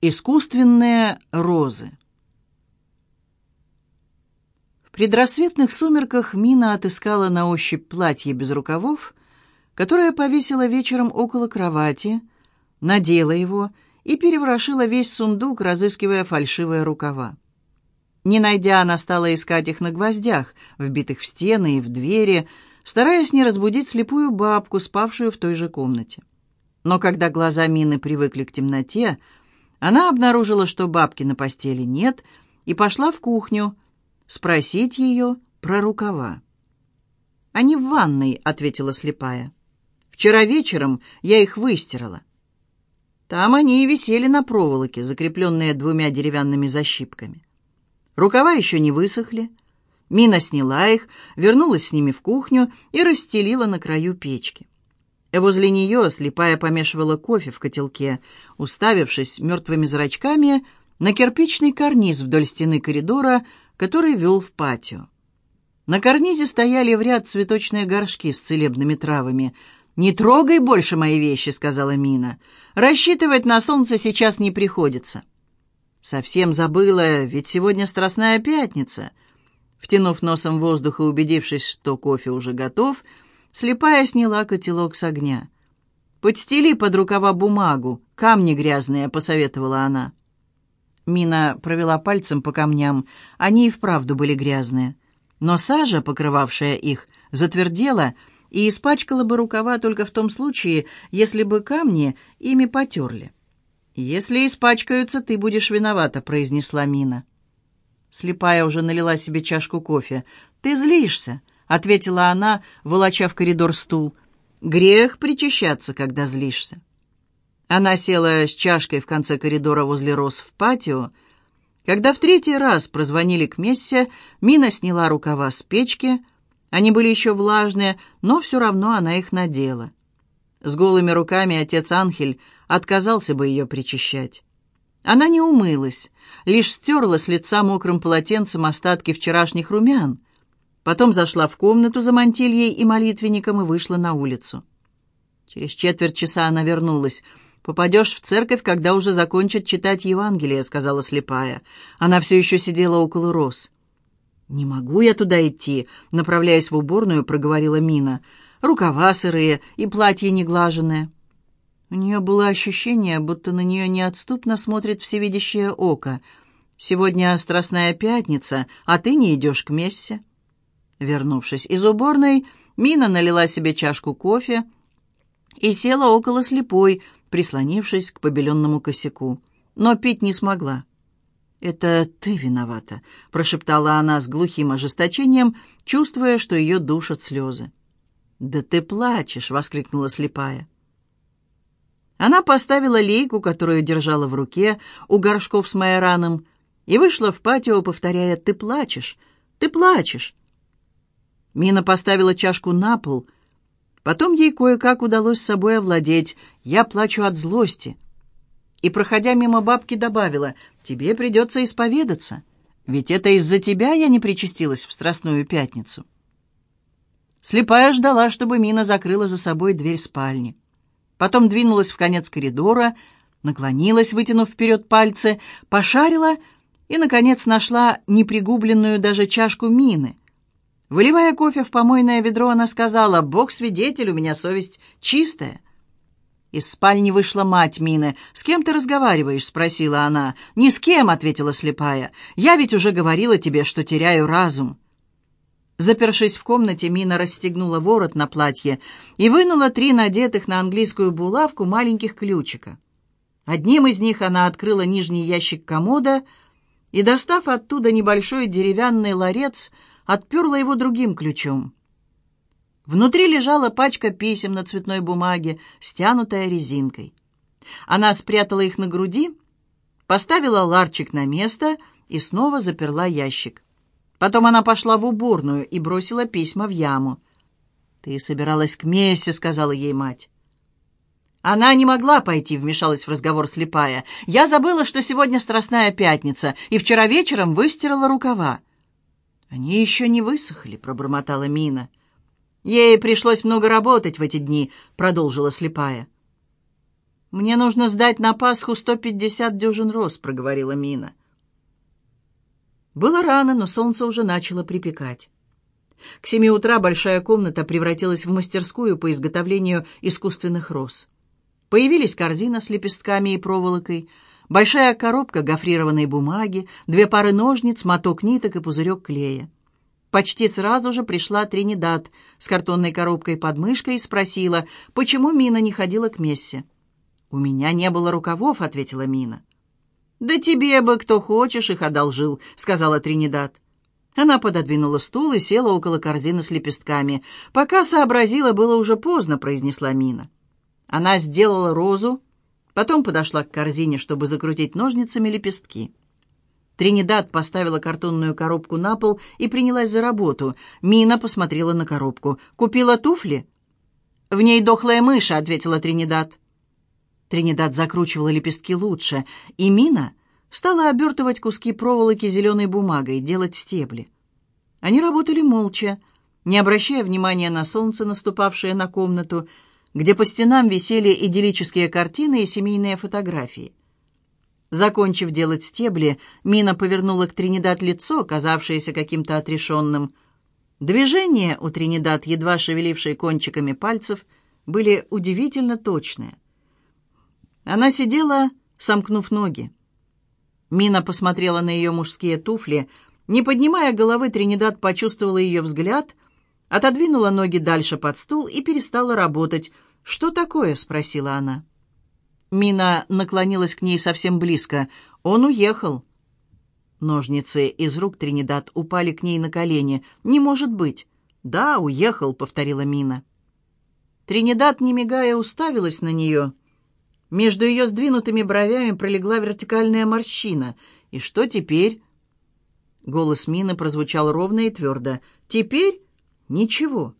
Искусственные розы. В предрассветных сумерках Мина отыскала на ощупь платье без рукавов, которое повесила вечером около кровати, надела его и переворошила весь сундук, разыскивая фальшивые рукава. Не найдя, она стала искать их на гвоздях, вбитых в стены и в двери, стараясь не разбудить слепую бабку, спавшую в той же комнате. Но когда глаза Мины привыкли к темноте, она обнаружила, что бабки на постели нет, и пошла в кухню спросить ее про рукава. «Они в ванной», — ответила слепая. «Вчера вечером я их выстирала». Там они и висели на проволоке, закрепленные двумя деревянными защипками. Рукава еще не высохли. Мина сняла их, вернулась с ними в кухню и расстелила на краю печки. Возле нее слепая помешивала кофе в котелке, уставившись мертвыми зрачками на кирпичный карниз вдоль стены коридора, который вел в патио. На карнизе стояли в ряд цветочные горшки с целебными травами. «Не трогай больше мои вещи», — сказала Мина. «Рассчитывать на солнце сейчас не приходится». «Совсем забыла, ведь сегодня Страстная Пятница». Втянув носом воздух и убедившись, что кофе уже готов, — Слепая сняла котелок с огня. «Подстели под рукава бумагу, камни грязные», — посоветовала она. Мина провела пальцем по камням. Они и вправду были грязные. Но сажа, покрывавшая их, затвердела и испачкала бы рукава только в том случае, если бы камни ими потерли. «Если испачкаются, ты будешь виновата», — произнесла Мина. Слепая уже налила себе чашку кофе. «Ты злишься ответила она, волоча в коридор стул. «Грех причащаться, когда злишься». Она села с чашкой в конце коридора возле роз в патио. Когда в третий раз прозвонили к мессе, Мина сняла рукава с печки. Они были еще влажные, но все равно она их надела. С голыми руками отец Анхель отказался бы ее причащать. Она не умылась, лишь стерла с лица мокрым полотенцем остатки вчерашних румян. Потом зашла в комнату за мантильей и молитвенником и вышла на улицу. Через четверть часа она вернулась. «Попадешь в церковь, когда уже закончат читать Евангелие», — сказала слепая. Она все еще сидела около роз. «Не могу я туда идти», — направляясь в уборную, проговорила Мина. «Рукава сырые и платье неглаженное». У нее было ощущение, будто на нее неотступно смотрит всевидящее око. «Сегодня Страстная Пятница, а ты не идешь к мессе». Вернувшись из уборной, Мина налила себе чашку кофе и села около слепой, прислонившись к побеленному косяку. Но пить не смогла. «Это ты виновата», — прошептала она с глухим ожесточением, чувствуя, что ее душат слезы. «Да ты плачешь!» — воскликнула слепая. Она поставила лейку, которую держала в руке, у горшков с майораном, и вышла в патио, повторяя «Ты плачешь! Ты плачешь!» Мина поставила чашку на пол. Потом ей кое-как удалось собой овладеть. «Я плачу от злости». И, проходя мимо бабки, добавила, «Тебе придется исповедаться, ведь это из-за тебя я не причастилась в Страстную Пятницу». Слепая ждала, чтобы Мина закрыла за собой дверь спальни. Потом двинулась в конец коридора, наклонилась, вытянув вперед пальцы, пошарила и, наконец, нашла непригубленную даже чашку Мины — Выливая кофе в помойное ведро, она сказала, «Бог свидетель, у меня совесть чистая». Из спальни вышла мать Мины. «С кем ты разговариваешь?» — спросила она. «Ни с кем», — ответила слепая. «Я ведь уже говорила тебе, что теряю разум». Запершись в комнате, Мина расстегнула ворот на платье и вынула три надетых на английскую булавку маленьких ключика. Одним из них она открыла нижний ящик комода и, достав оттуда небольшой деревянный ларец, отперла его другим ключом. Внутри лежала пачка писем на цветной бумаге, стянутая резинкой. Она спрятала их на груди, поставила ларчик на место и снова заперла ящик. Потом она пошла в уборную и бросила письма в яму. «Ты собиралась к Мессе», — сказала ей мать. Она не могла пойти, вмешалась в разговор слепая. «Я забыла, что сегодня Страстная Пятница, и вчера вечером выстирала рукава. «Они еще не высохли», — пробормотала Мина. «Ей пришлось много работать в эти дни», — продолжила слепая. «Мне нужно сдать на Пасху сто пятьдесят дюжин роз», — проговорила Мина. Было рано, но солнце уже начало припекать. К семи утра большая комната превратилась в мастерскую по изготовлению искусственных роз. Появились корзина с лепестками и проволокой, большая коробка гофрированной бумаги, две пары ножниц, моток ниток и пузырек клея. Почти сразу же пришла Тринидад с картонной коробкой под мышкой и спросила, почему Мина не ходила к мессе. «У меня не было рукавов», — ответила Мина. «Да тебе бы, кто хочешь, их одолжил», — сказала Тринидад. Она пододвинула стул и села около корзины с лепестками. «Пока сообразила, было уже поздно», — произнесла Мина. Она сделала розу, потом подошла к корзине, чтобы закрутить ножницами лепестки. Тринидад поставила картонную коробку на пол и принялась за работу. Мина посмотрела на коробку. «Купила туфли?» «В ней дохлая мышь», — ответила Тринидад. Тринидад закручивала лепестки лучше, и Мина стала обертывать куски проволоки зеленой бумагой, делать стебли. Они работали молча, не обращая внимания на солнце, наступавшее на комнату, где по стенам висели идиллические картины и семейные фотографии. Закончив делать стебли, Мина повернула к Тринидад лицо, казавшееся каким-то отрешенным. Движения у Тринидад, едва шевелившие кончиками пальцев, были удивительно точные — она сидела, сомкнув ноги. Мина посмотрела на ее мужские туфли. Не поднимая головы, Тринидад почувствовала ее взгляд, отодвинула ноги дальше под стул и перестала работать. «Что такое?» — спросила она. Мина наклонилась к ней совсем близко. «Он уехал». Ножницы из рук Тринидад упали к ней на колени. «Не может быть!» «Да, уехал», — повторила Мина. Тринидад, не мигая, уставилась на нее — между ее сдвинутыми бровями пролегла вертикальная морщина. «И что теперь?» Голос Мины прозвучал ровно и твердо. «Теперь? Ничего».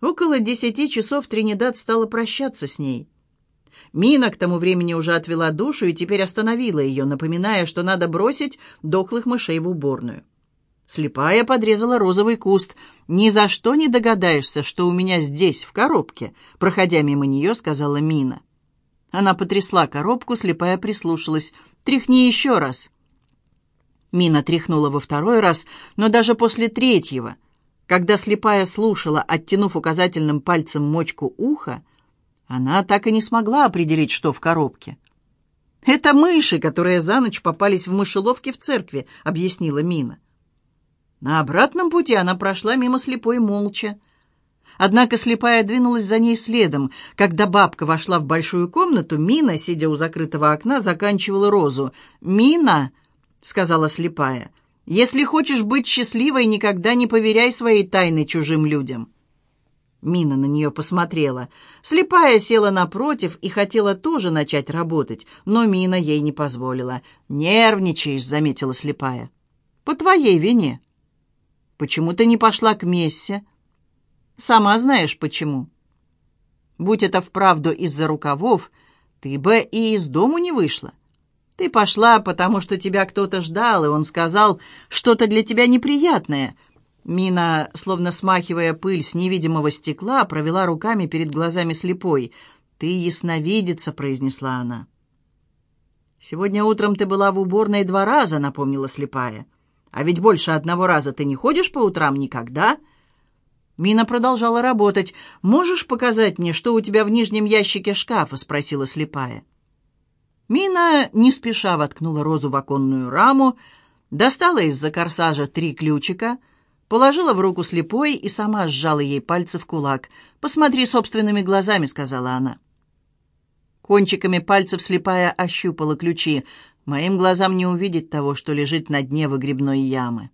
Около десяти часов Тринидад стала прощаться с ней. Мина к тому времени уже отвела душу и теперь остановила ее, напоминая, что надо бросить дохлых мышей в уборную. Слепая подрезала розовый куст. «Ни за что не догадаешься, что у меня здесь, в коробке», — проходя мимо нее, сказала Мина. Она потрясла коробку, слепая прислушалась. «Тряхни еще раз». Мина тряхнула во второй раз, но даже после третьего, когда слепая слушала, оттянув указательным пальцем мочку уха, она так и не смогла определить, что в коробке. «Это мыши, которые за ночь попались в мышеловке в церкви», — объяснила Мина. На обратном пути она прошла мимо слепой молча. Однако слепая двинулась за ней следом. Когда бабка вошла в большую комнату, Мина, сидя у закрытого окна, заканчивала розу. «Мина!» — сказала слепая. «Если хочешь быть счастливой, никогда не поверяй свои тайны чужим людям». Мина на нее посмотрела. Слепая села напротив и хотела тоже начать работать, но Мина ей не позволила. «Нервничаешь», — заметила слепая. «По твоей вине». Почему ты не пошла к Мессе? Сама знаешь, почему. Будь это вправду из-за рукавов, ты бы и из дому не вышла. Ты пошла, потому что тебя кто-то ждал, и он сказал что-то для тебя неприятное. Мина, словно смахивая пыль с невидимого стекла, провела руками перед глазами слепой. «Ты ясновидица», — произнесла она. «Сегодня утром ты была в уборной два раза», — напомнила слепая. А ведь больше одного раза ты не ходишь по утрам никогда?» Мина продолжала работать. «Можешь показать мне, что у тебя в нижнем ящике шкафа?» — спросила слепая. Мина не спеша воткнула розу в оконную раму, достала из-за корсажа три ключика, положила в руку слепой и сама сжала ей пальцы в кулак. «Посмотри собственными глазами», — сказала она. Кончиками пальцев слепая ощупала ключи. Моим глазам не увидеть того, что лежит на дне выгребной ямы.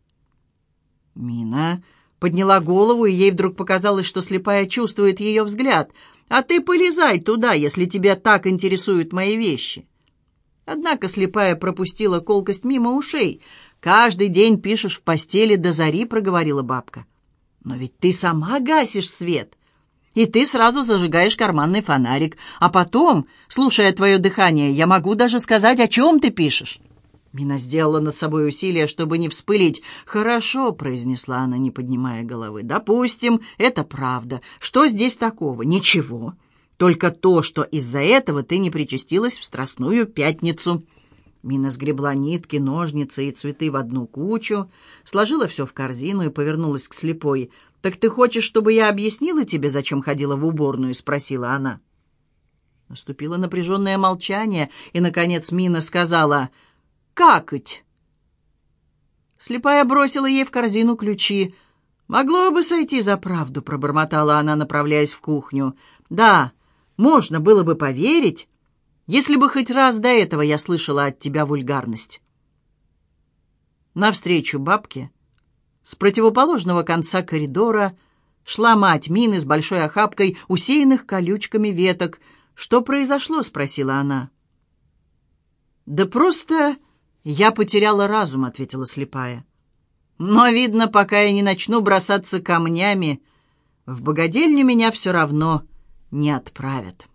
Мина подняла голову, и ей вдруг показалось, что слепая чувствует ее взгляд. «А ты полезай туда, если тебя так интересуют мои вещи». Однако слепая пропустила колкость мимо ушей. «Каждый день пишешь в постели до зари», — проговорила бабка. «Но ведь ты сама гасишь свет и ты сразу зажигаешь карманный фонарик. А потом, слушая твое дыхание, я могу даже сказать, о чем ты пишешь». Мина сделала над собой усилие, чтобы не вспылить. «Хорошо», — произнесла она, не поднимая головы. «Допустим, это правда. Что здесь такого? Ничего. Только то, что из-за этого ты не причастилась в Страстную Пятницу». Мина сгребла нитки, ножницы и цветы в одну кучу, сложила все в корзину и повернулась к слепой. «Так ты хочешь, чтобы я объяснила тебе, зачем ходила в уборную?» — спросила она. Наступило напряженное молчание, и, наконец, Мина сказала «Какать!» Слепая бросила ей в корзину ключи. «Могло бы сойти за правду», — пробормотала она, направляясь в кухню. «Да, можно было бы поверить, если бы хоть раз до этого я слышала от тебя вульгарность». Навстречу бабке с противоположного конца коридора шла мать Мины с большой охапкой усеянных колючками веток — «Что произошло?» — спросила она. «Да просто я потеряла разум», — ответила слепая. «Но, видно, пока я не начну бросаться камнями, в богадельню меня все равно не отправят».